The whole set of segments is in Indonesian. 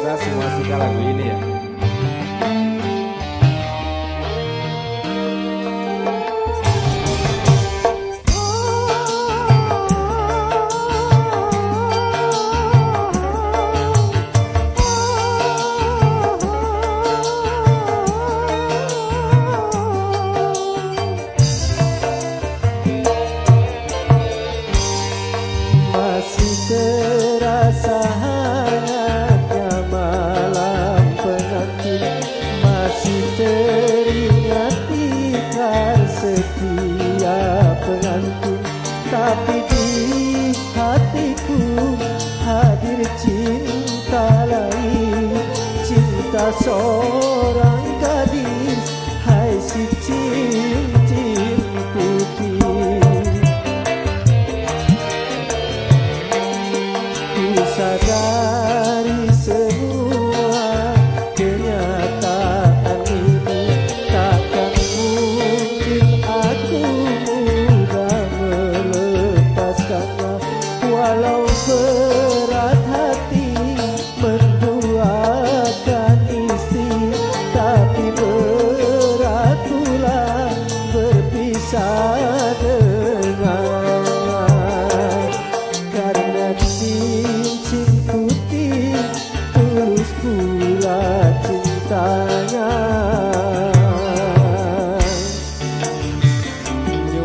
semoga semua suka lagu ini ya.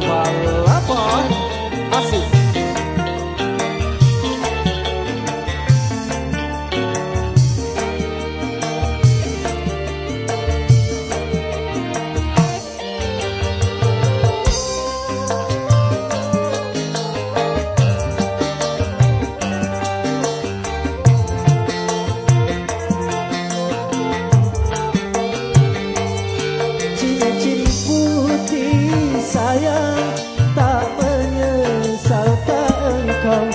tomorrow. casa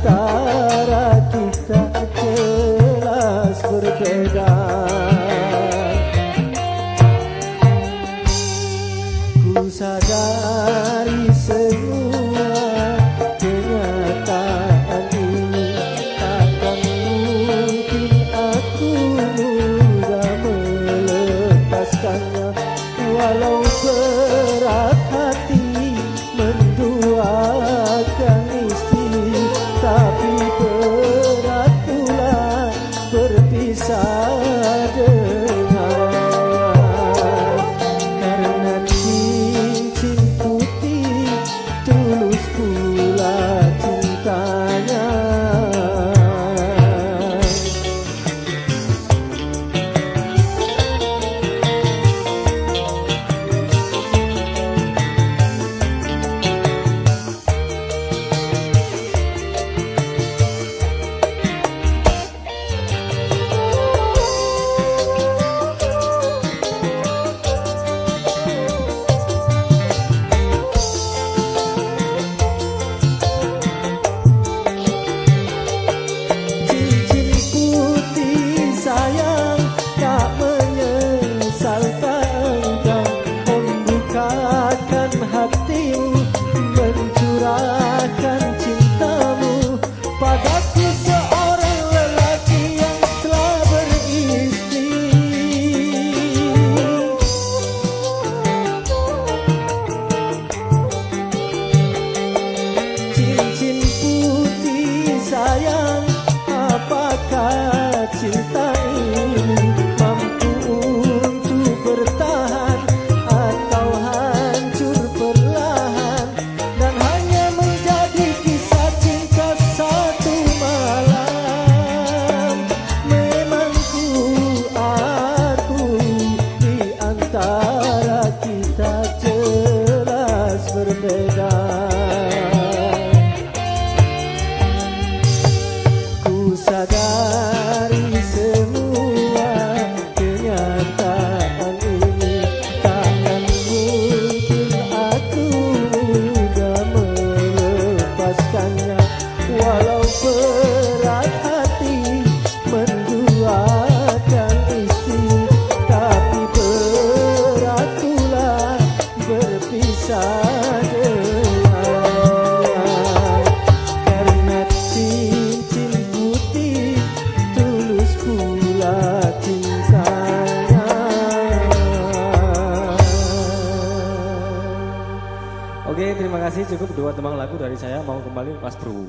antara kita jelas berbeda. Ku sadari semua kenyataan ini. Takkan mungkin aku mudah melepaskannya Walau berat sad Oke, terima kasih. Cukup dua tembang lagu dari saya. Mau kembali Mas Bro.